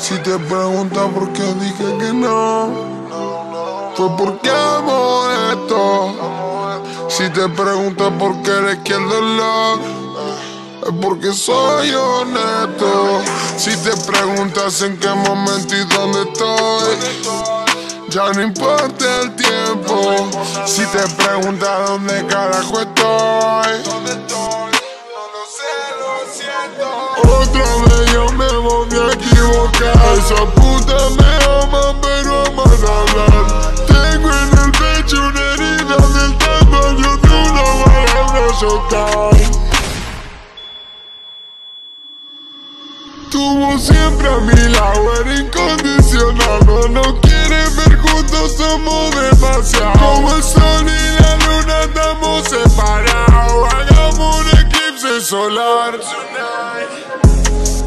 Si te preguntas por qué dije que no, fue porque amo esto. Si te preguntas por qué le quiero dolor, es porque soy honesto. Si te preguntas en qué momento y dónde estoy, ya no importa el tiempo. Si te preguntas dónde carajo estoy. Otra vez yo me voy a equivocar Esa puta me ama pero aman hablar Tengo en el pecho una herida del tamaño de una bala chocar Tuvo siempre a mi lado, era incondicional. No nos quiere ver juntos, somos demasiado. Como el sol y la luna estamos separados. Hagamos un eclipse solar.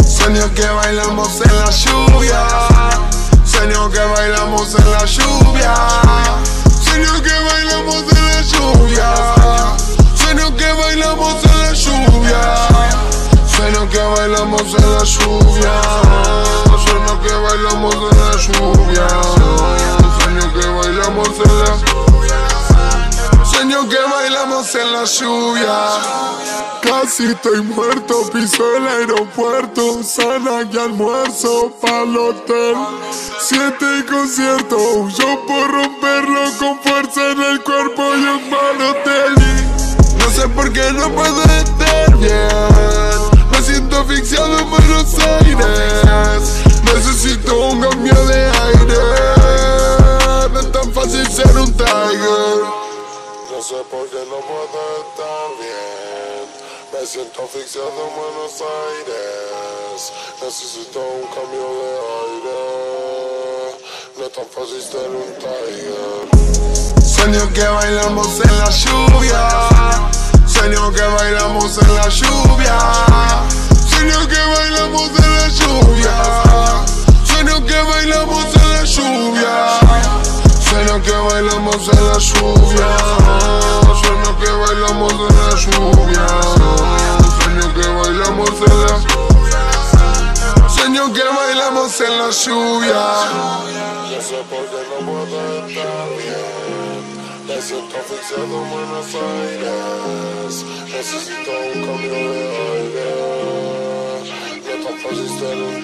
Sueño que bailamos en la lluvia. Sueño que bailamos en la lluvia lluvia. Que bailamos en la lluvia. Sueño que bailamos en la Sueño que bailamos en la lluvia. Casi estoy muerto, piso el aeropuerto. Sana y almuerzo pa'l hotel Siete conciertos, yo por romperlo con fuerza en el cuerpo y mal hotel No sé por qué no puedo estar bien asfixiado en Buenos Aires. Necesito un cambio de aire. No es tan fácil ser un tiger. No sé por qué no puedo estar bien. Me siento asfixiado en Buenos Aires. Necesito un cambio de aire. No es tan fácil ser un tiger. Sueño que bailamos en la lluvia. Sueño que bailamos en la lluvia que bailamos en la lluvia. Sueño que bailamos en la lluvia. Sueño que bailamos en la Sueño que bailamos en la lluvia. No sé por qué no puedo estar bien. Me siento asfixiado en Buenos Aires. Necesito un cambio de aire. No es tan fácil ser un